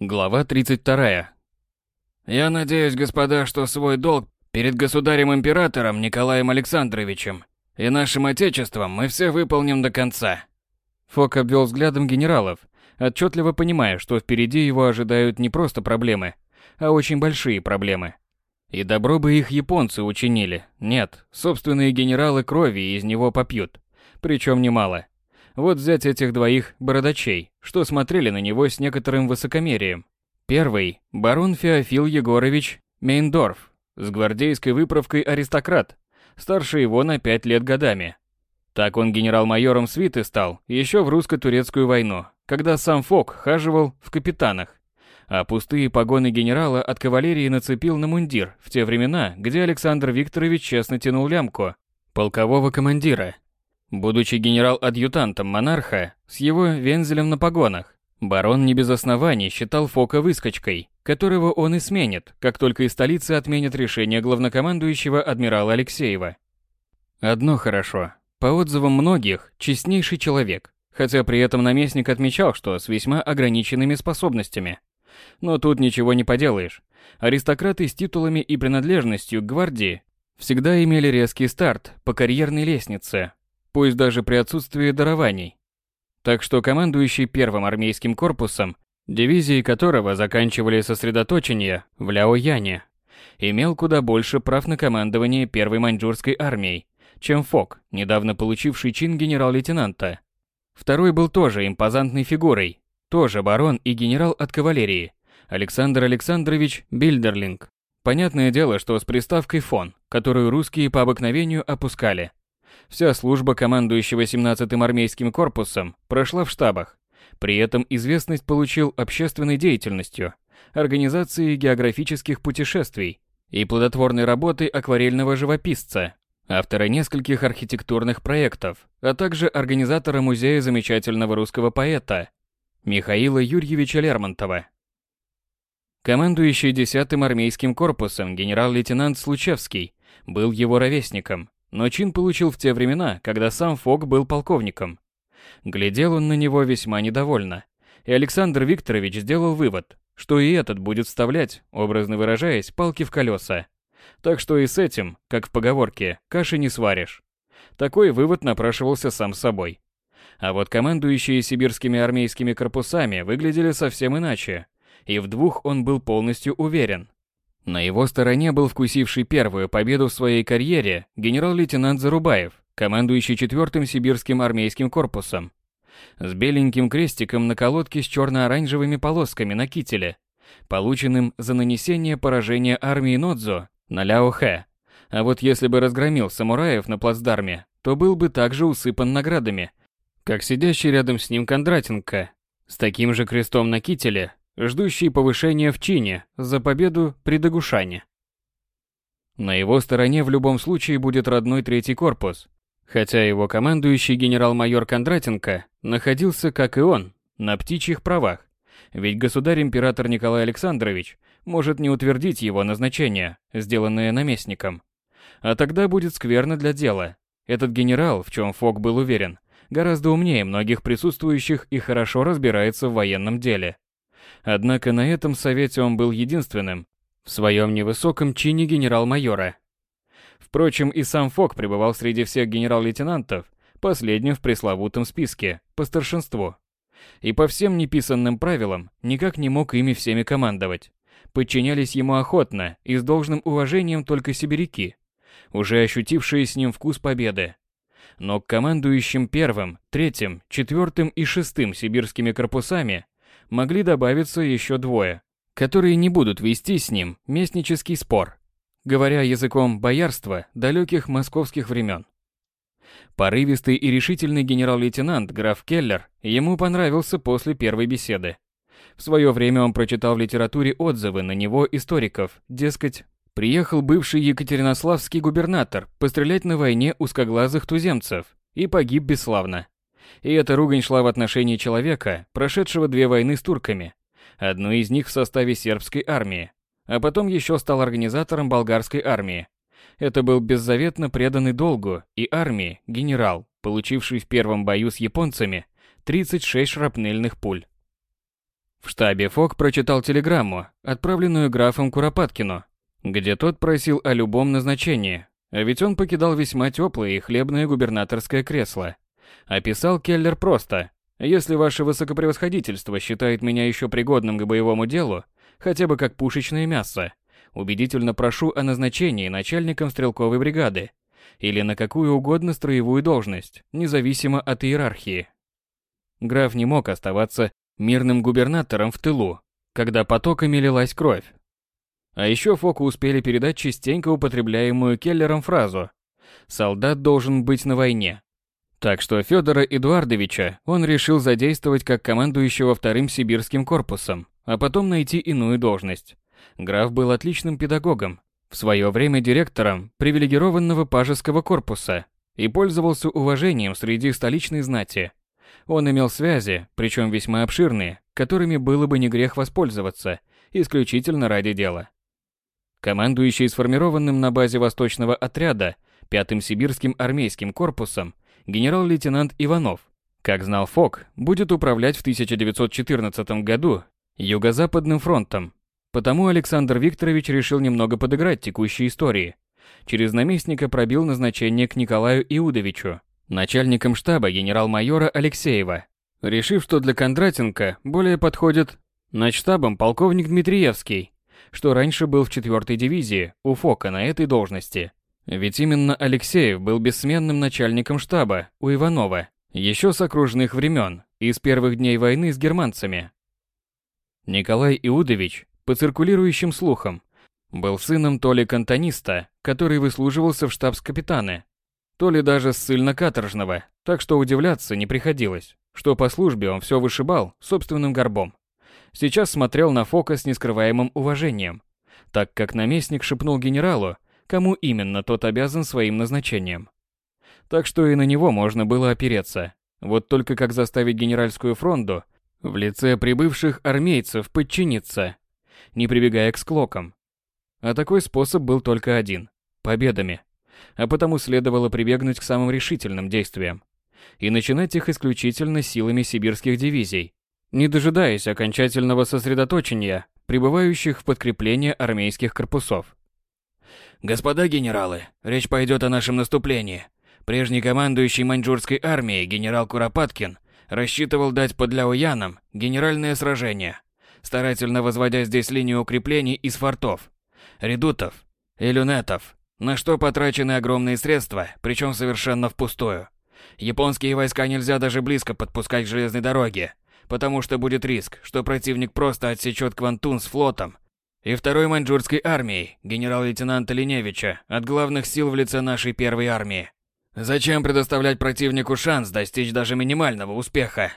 Глава 32. Я надеюсь, господа, что свой долг перед государем-императором Николаем Александровичем и нашим отечеством мы все выполним до конца. Фок обвел взглядом генералов, отчетливо понимая, что впереди его ожидают не просто проблемы, а очень большие проблемы. И добро бы их японцы учинили. Нет, собственные генералы крови из него попьют. Причем немало. Вот взять этих двоих бородачей, что смотрели на него с некоторым высокомерием. Первый – барон Феофил Егорович Мейндорф, с гвардейской выправкой аристократ, старше его на пять лет годами. Так он генерал-майором свиты стал еще в русско-турецкую войну, когда сам Фок хаживал в капитанах, а пустые погоны генерала от кавалерии нацепил на мундир в те времена, где Александр Викторович честно тянул лямку полкового командира – Будучи генерал-адъютантом монарха, с его вензелем на погонах, барон не без оснований считал Фока выскочкой, которого он и сменит, как только из столицы отменят решение главнокомандующего адмирала Алексеева. Одно хорошо. По отзывам многих, честнейший человек, хотя при этом наместник отмечал, что с весьма ограниченными способностями. Но тут ничего не поделаешь. Аристократы с титулами и принадлежностью к гвардии всегда имели резкий старт по карьерной лестнице, пусть даже при отсутствии дарований. Так что командующий первым армейским корпусом, дивизии которого заканчивали сосредоточение в Ляояне, имел куда больше прав на командование первой маньчжурской армией, чем Фок, недавно получивший чин генерал-лейтенанта. Второй был тоже импозантной фигурой, тоже барон и генерал от кавалерии, Александр Александрович Бильдерлинг. Понятное дело, что с приставкой «фон», которую русские по обыкновению опускали – Вся служба командующего 17-м армейским корпусом прошла в штабах. При этом известность получил общественной деятельностью, организацией географических путешествий и плодотворной работой акварельного живописца, автора нескольких архитектурных проектов, а также организатора музея замечательного русского поэта Михаила Юрьевича Лермонтова. Командующий 10-м армейским корпусом генерал-лейтенант Случевский был его ровесником, но чин получил в те времена, когда сам Фок был полковником. Глядел он на него весьма недовольно, и Александр Викторович сделал вывод, что и этот будет вставлять, образно выражаясь, палки в колеса. Так что и с этим, как в поговорке, каши не сваришь. Такой вывод напрашивался сам собой. А вот командующие сибирскими армейскими корпусами выглядели совсем иначе, и в двух он был полностью уверен. На его стороне был вкусивший первую победу в своей карьере генерал-лейтенант Зарубаев, командующий 4-м сибирским армейским корпусом. С беленьким крестиком на колодке с черно-оранжевыми полосками на кителе, полученным за нанесение поражения армии Нодзо на Ляохэ. А вот если бы разгромил самураев на плацдарме, то был бы также усыпан наградами, как сидящий рядом с ним Кондратенко, с таким же крестом на кителе, ждущий повышения в чине за победу при Дагушане. На его стороне в любом случае будет родной третий корпус, хотя его командующий генерал-майор Кондратенко находился, как и он, на птичьих правах, ведь государь-император Николай Александрович может не утвердить его назначение, сделанное наместником. А тогда будет скверно для дела. Этот генерал, в чем Фок был уверен, гораздо умнее многих присутствующих и хорошо разбирается в военном деле. Однако на этом совете он был единственным в своем невысоком чине генерал-майора. Впрочем, и сам Фок пребывал среди всех генерал-лейтенантов, последним в пресловутом списке, по старшинству. И по всем неписанным правилам никак не мог ими всеми командовать. Подчинялись ему охотно и с должным уважением только сибиряки, уже ощутившие с ним вкус победы. Но к командующим первым, третьим, четвертым и шестым сибирскими корпусами могли добавиться еще двое, которые не будут вести с ним местнический спор, говоря языком боярства далеких московских времен. Порывистый и решительный генерал-лейтенант граф Келлер ему понравился после первой беседы. В свое время он прочитал в литературе отзывы на него историков, дескать, приехал бывший екатеринославский губернатор пострелять на войне узкоглазых туземцев и погиб бесславно. И эта ругань шла в отношении человека, прошедшего две войны с турками. Одну из них в составе сербской армии, а потом еще стал организатором болгарской армии. Это был беззаветно преданный долгу и армии генерал, получивший в первом бою с японцами 36 шрапнельных пуль. В штабе Фок прочитал телеграмму, отправленную графом Куропаткину, где тот просил о любом назначении, а ведь он покидал весьма теплое и хлебное губернаторское кресло. Описал Келлер просто. «Если ваше высокопревосходительство считает меня еще пригодным к боевому делу, хотя бы как пушечное мясо, убедительно прошу о назначении начальником стрелковой бригады или на какую угодно строевую должность, независимо от иерархии». Граф не мог оставаться мирным губернатором в тылу, когда потоками лилась кровь. А еще Фоку успели передать частенько употребляемую Келлером фразу «Солдат должен быть на войне». Так что Федора Эдуардовича он решил задействовать как командующего вторым сибирским корпусом, а потом найти иную должность. Граф был отличным педагогом, в свое время директором привилегированного пажеского корпуса и пользовался уважением среди столичной знати. Он имел связи, причем весьма обширные, которыми было бы не грех воспользоваться, исключительно ради дела командующий сформированным на базе Восточного отряда 5-м Сибирским армейским корпусом генерал-лейтенант Иванов, как знал Фок, будет управлять в 1914 году Юго-Западным фронтом. Потому Александр Викторович решил немного подыграть текущей истории. Через наместника пробил назначение к Николаю Иудовичу, начальником штаба генерал-майора Алексеева, решив, что для Кондратенко более подходит начштабом полковник Дмитриевский, что раньше был в 4-й дивизии у Фока на этой должности. Ведь именно Алексеев был бессменным начальником штаба у Иванова, еще с окружных времен и с первых дней войны с германцами. Николай Иудович, по циркулирующим слухам, был сыном то ли кантониста, который выслуживался в штабс-капитаны, то ли даже ссыльно-каторжного, так что удивляться не приходилось, что по службе он все вышибал собственным горбом. Сейчас смотрел на Фока с нескрываемым уважением, так как наместник шепнул генералу, кому именно тот обязан своим назначением. Так что и на него можно было опереться. Вот только как заставить генеральскую фронту в лице прибывших армейцев подчиниться, не прибегая к склокам. А такой способ был только один – победами. А потому следовало прибегнуть к самым решительным действиям. И начинать их исключительно силами сибирских дивизий, не дожидаясь окончательного сосредоточения прибывающих в подкрепление армейских корпусов. «Господа генералы, речь пойдет о нашем наступлении. Прежний командующий маньчжурской армией генерал Куропаткин рассчитывал дать под Ляояном генеральное сражение, старательно возводя здесь линию укреплений из фортов, редутов и люнетов, на что потрачены огромные средства, причем совершенно впустую. Японские войска нельзя даже близко подпускать к железной дороге, потому что будет риск, что противник просто отсечет Квантун с флотом и второй маньчжурской армией генерал-лейтенанта Линевича от главных сил в лице нашей первой армии. Зачем предоставлять противнику шанс достичь даже минимального успеха?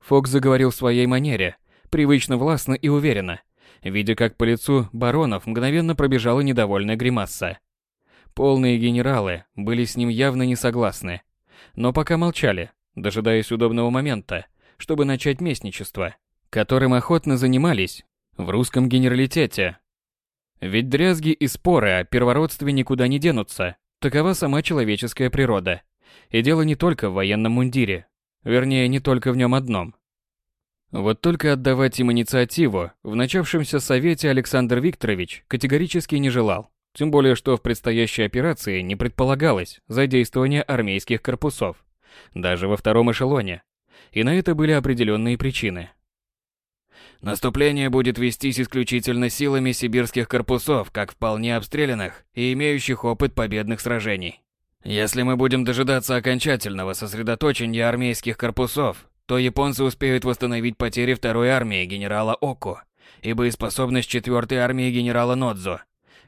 Фокс заговорил в своей манере, привычно властно и уверенно, видя, как по лицу баронов мгновенно пробежала недовольная гримаса. Полные генералы были с ним явно не согласны, но пока молчали, дожидаясь удобного момента, чтобы начать местничество, которым охотно занимались в русском генералитете. Ведь дрязги и споры о первородстве никуда не денутся, такова сама человеческая природа. И дело не только в военном мундире, вернее, не только в нем одном. Вот только отдавать им инициативу в начавшемся совете Александр Викторович категорически не желал. Тем более, что в предстоящей операции не предполагалось задействование армейских корпусов, даже во втором эшелоне, и на это были определенные причины. Наступление будет вестись исключительно силами сибирских корпусов, как вполне обстрелянных и имеющих опыт победных сражений. Если мы будем дожидаться окончательного сосредоточения армейских корпусов, то японцы успеют восстановить потери второй армии генерала Оку и боеспособность четвертой армии генерала Нодзо,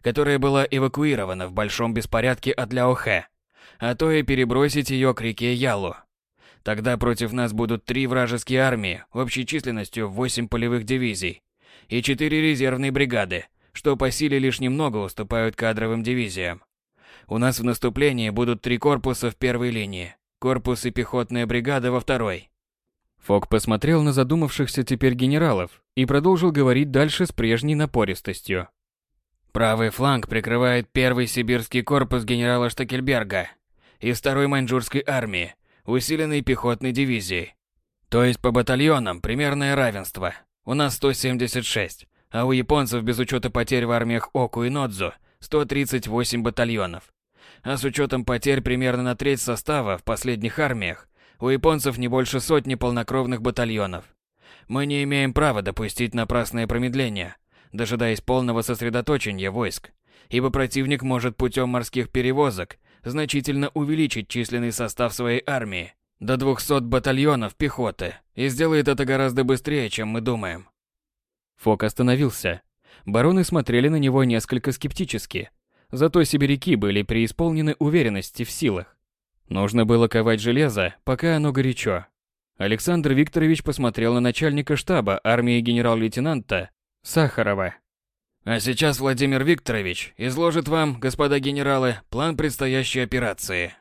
которая была эвакуирована в большом беспорядке от Ляохэ, а то и перебросить ее к реке Ялу. Тогда против нас будут три вражеские армии общей численностью в 8 полевых дивизий и четыре резервные бригады, что по силе лишь немного уступают кадровым дивизиям. У нас в наступлении будут три корпуса в первой линии, корпус и пехотная бригада во второй. Фок посмотрел на задумавшихся теперь генералов и продолжил говорить дальше с прежней напористостью. Правый фланг прикрывает первый сибирский корпус генерала Штакельберга из второй маньчжурской армии, усиленной пехотной дивизией. То есть по батальонам примерное равенство. У нас 176, а у японцев без учета потерь в армиях Оку и Нодзу 138 батальонов. А с учетом потерь примерно на треть состава в последних армиях, у японцев не больше сотни полнокровных батальонов. Мы не имеем права допустить напрасное промедление, дожидаясь полного сосредоточения войск, ибо противник может путем морских перевозок значительно увеличить численный состав своей армии до 200 батальонов пехоты и сделает это гораздо быстрее, чем мы думаем. Фок остановился. Бароны смотрели на него несколько скептически. Зато сибиряки были преисполнены уверенности в силах. Нужно было ковать железо, пока оно горячо. Александр Викторович посмотрел на начальника штаба армии генерал-лейтенанта Сахарова. А сейчас Владимир Викторович изложит вам, господа генералы, план предстоящей операции.